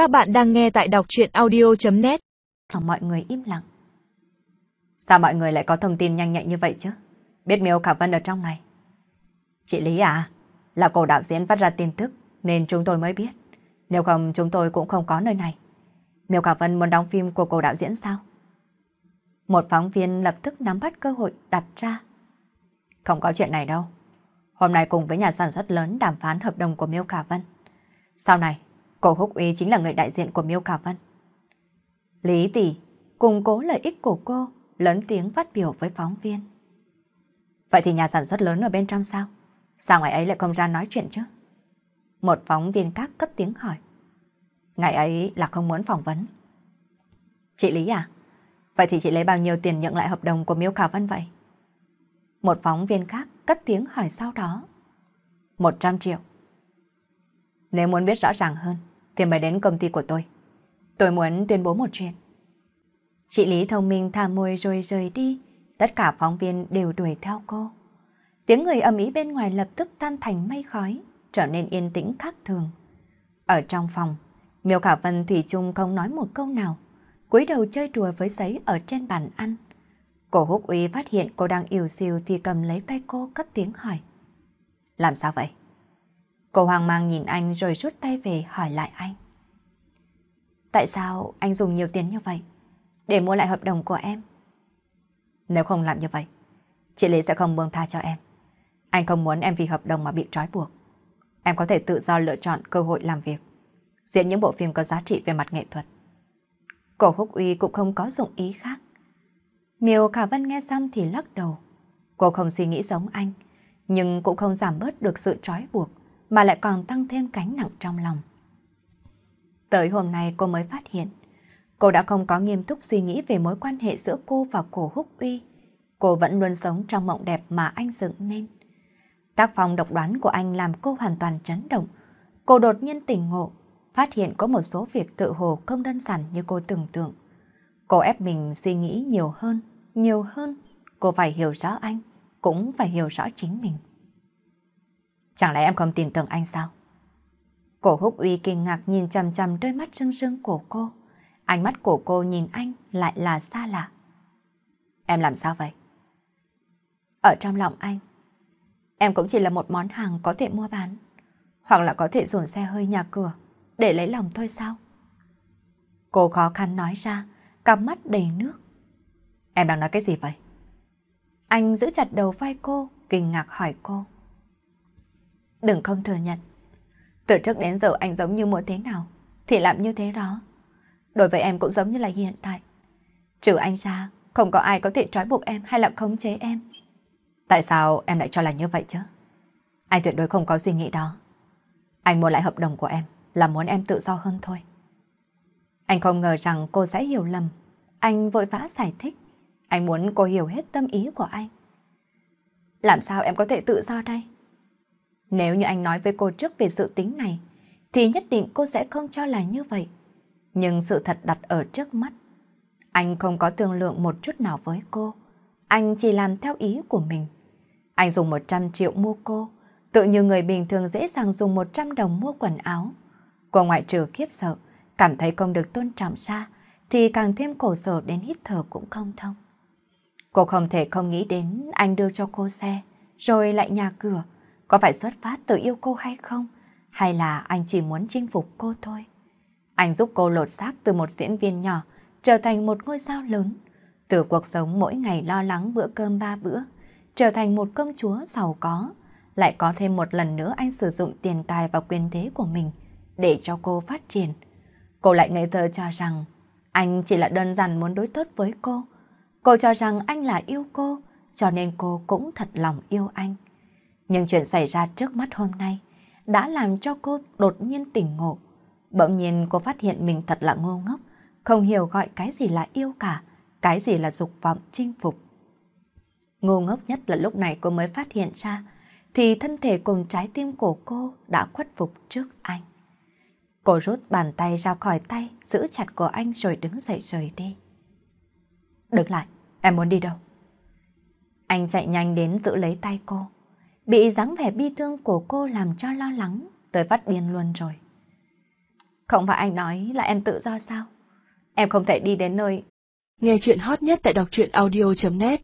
Các bạn đang nghe tại đọc chuyện audio.net Lòng mọi người im lặng. Sao mọi người lại có thông tin nhanh nhạy như vậy chứ? Biết Miêu Khả Vân ở trong này. Chị Lý à, là cổ đạo diễn phát ra tin tức nên chúng tôi mới biết. Nếu không chúng tôi cũng không có nơi này. Miêu Khả Vân muốn đóng phim của cổ đạo diễn sao? Một phóng viên lập tức nắm bắt cơ hội đặt ra. Không có chuyện này đâu. Hôm nay cùng với nhà sản xuất lớn đàm phán hợp đồng của Miêu Khả Vân. Sau này, cô Húc Uy chính là người đại diện của Miêu Khả Vân. Lý Tỷ cùng cố lợi ích của cô lớn tiếng phát biểu với phóng viên. Vậy thì nhà sản xuất lớn ở bên trong sao? Sao ngày ấy lại không ra nói chuyện chứ? Một phóng viên khác cất tiếng hỏi. Ngày ấy là không muốn phỏng vấn. Chị Lý à? Vậy thì chị lấy bao nhiêu tiền nhận lại hợp đồng của Miêu Khả Vân vậy? Một phóng viên khác cất tiếng hỏi sau đó. 100 triệu. Nếu muốn biết rõ ràng hơn, thì mới đến công ty của tôi. Tôi muốn tuyên bố một chuyện. Chị Lý thông minh thả môi rồi rời đi. Tất cả phóng viên đều đuổi theo cô. Tiếng người ầm ĩ bên ngoài lập tức tan thành mây khói, trở nên yên tĩnh khác thường. Ở trong phòng, Miêu Khả Vân Thủy chung không nói một câu nào, cúi đầu chơi đùa với giấy ở trên bàn ăn. Cổ húc uy phát hiện cô đang yêu siêu thì cầm lấy tay cô cất tiếng hỏi. Làm sao vậy? Cô hoang mang nhìn anh rồi rút tay về hỏi lại anh. Tại sao anh dùng nhiều tiền như vậy? Để mua lại hợp đồng của em. Nếu không làm như vậy, chị Lý sẽ không buông tha cho em. Anh không muốn em vì hợp đồng mà bị trói buộc. Em có thể tự do lựa chọn cơ hội làm việc, diễn những bộ phim có giá trị về mặt nghệ thuật. Cổ húc uy cũng không có dụng ý khác. Miêu Khả Vân nghe xong thì lắc đầu. Cô không suy nghĩ giống anh, nhưng cũng không giảm bớt được sự trói buộc, mà lại còn tăng thêm cánh nặng trong lòng. Tới hôm nay cô mới phát hiện, cô đã không có nghiêm túc suy nghĩ về mối quan hệ giữa cô và cổ húc uy. Cô vẫn luôn sống trong mộng đẹp mà anh dựng nên. Tác phong độc đoán của anh làm cô hoàn toàn chấn động. Cô đột nhiên tỉnh ngộ, phát hiện có một số việc tự hồ không đơn giản như cô tưởng tượng. Cô ép mình suy nghĩ nhiều hơn, nhiều hơn. Cô phải hiểu rõ anh, cũng phải hiểu rõ chính mình. Chẳng lẽ em không tin tưởng anh sao? Cổ húc uy kinh ngạc nhìn chầm chầm đôi mắt sưng sưng của cô. Ánh mắt của cô nhìn anh lại là xa lạ. Em làm sao vậy? Ở trong lòng anh, em cũng chỉ là một món hàng có thể mua bán, hoặc là có thể dồn xe hơi nhà cửa để lấy lòng thôi sao? Cô khó khăn nói ra, cặp mắt đầy nước. Em đang nói cái gì vậy? Anh giữ chặt đầu vai cô, kinh ngạc hỏi cô. Đừng không thừa nhận. Từ trước đến giờ anh giống như muốn thế nào, thì làm như thế đó. Đối với em cũng giống như là hiện tại. Trừ anh ra, không có ai có thể trói buộc em hay là khống chế em. Tại sao em lại cho là như vậy chứ? Anh tuyệt đối không có suy nghĩ đó. Anh mua lại hợp đồng của em là muốn em tự do hơn thôi. Anh không ngờ rằng cô sẽ hiểu lầm. Anh vội vã giải thích. Anh muốn cô hiểu hết tâm ý của anh. Làm sao em có thể tự do đây? Nếu như anh nói với cô trước về sự tính này, thì nhất định cô sẽ không cho là như vậy. Nhưng sự thật đặt ở trước mắt. Anh không có thương lượng một chút nào với cô. Anh chỉ làm theo ý của mình. Anh dùng 100 triệu mua cô, tự như người bình thường dễ dàng dùng 100 đồng mua quần áo. Cô ngoại trừ khiếp sợ, cảm thấy không được tôn trọng ra, thì càng thêm khổ sở đến hít thở cũng không thông. Cô không thể không nghĩ đến anh đưa cho cô xe, rồi lại nhà cửa, có phải xuất phát từ yêu cô hay không? Hay là anh chỉ muốn chinh phục cô thôi? Anh giúp cô lột xác từ một diễn viên nhỏ trở thành một ngôi sao lớn. Từ cuộc sống mỗi ngày lo lắng bữa cơm ba bữa, trở thành một công chúa giàu có. Lại có thêm một lần nữa anh sử dụng tiền tài và quyền thế của mình để cho cô phát triển. Cô lại ngây thơ cho rằng anh chỉ là đơn giản muốn đối tốt với cô. Cô cho rằng anh là yêu cô, cho nên cô cũng thật lòng yêu anh. Nhưng chuyện xảy ra trước mắt hôm nay đã làm cho cô đột nhiên tỉnh ngộ. Bỗng nhiên cô phát hiện mình thật là ngu ngốc, không hiểu gọi cái gì là yêu cả, cái gì là dục vọng chinh phục. Ngu ngốc nhất là lúc này cô mới phát hiện ra, thì thân thể cùng trái tim của cô đã khuất phục trước anh. Cô rút bàn tay ra khỏi tay, giữ chặt của anh rồi đứng dậy rời đi. Đứng lại, em muốn đi đâu? Anh chạy nhanh đến giữ lấy tay cô. Bị dáng vẻ bi thương của cô làm cho lo lắng, tới phát điên luôn rồi. Không phải anh nói là em tự do sao? Em không thể đi đến nơi. Nghe chuyện hot nhất tại đọc truyện audio.net